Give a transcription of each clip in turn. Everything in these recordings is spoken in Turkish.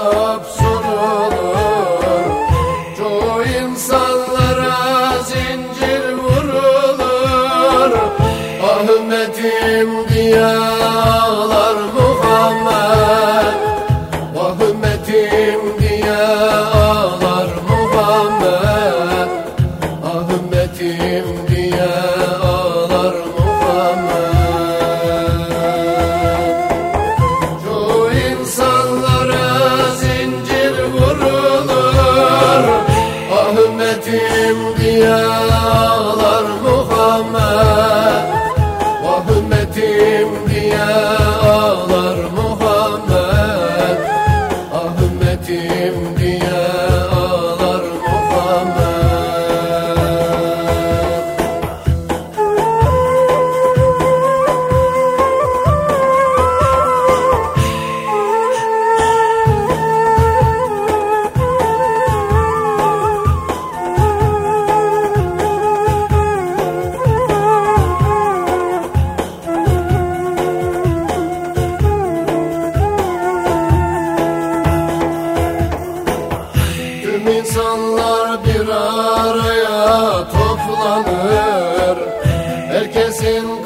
Up. so yeah.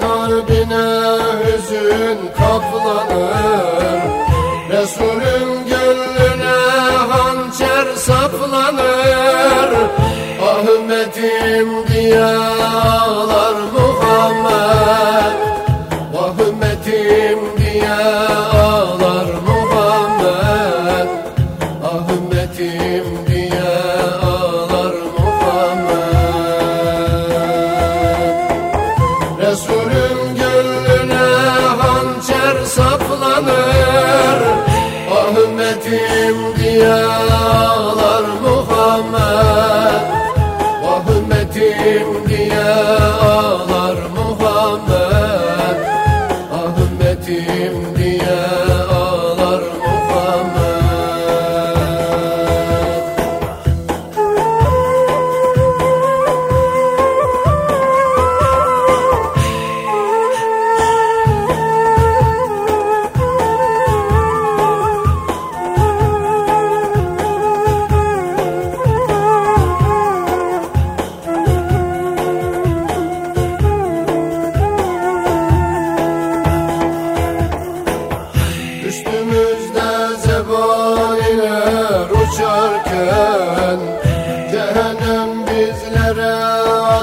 kalbine hüzün kaplanır. Resulün gönlüne hançer saplanır. Ahmet'im diye ağlar Muhammed. diyalar Muhammed. Ahmetim diyalar Muhammed. Ahmetim diyalar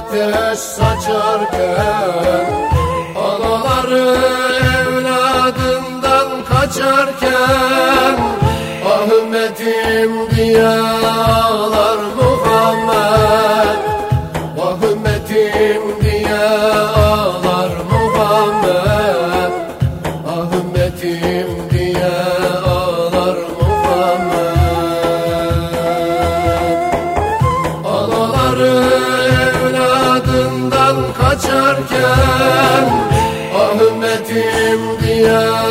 ateş saçarken Anaları evladından kaçarken Ahmetim diye ağlar Muhammed. Ahmetim diye ağlar Muhammed. Ahmetim love.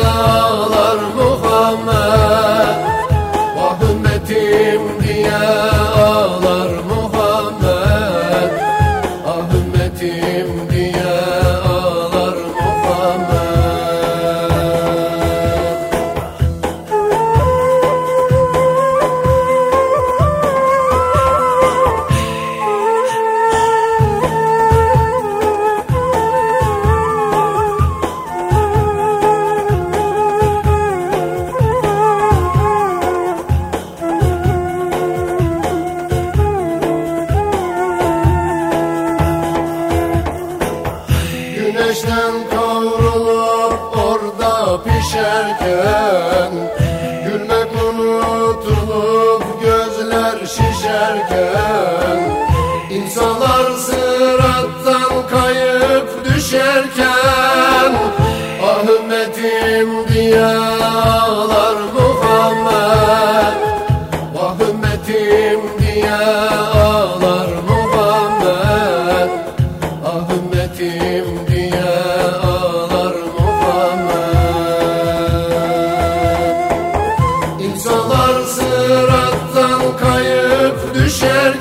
düşerken Gülmek unutulup gözler şişerken.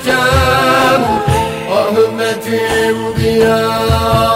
giderken Ahmet'im diye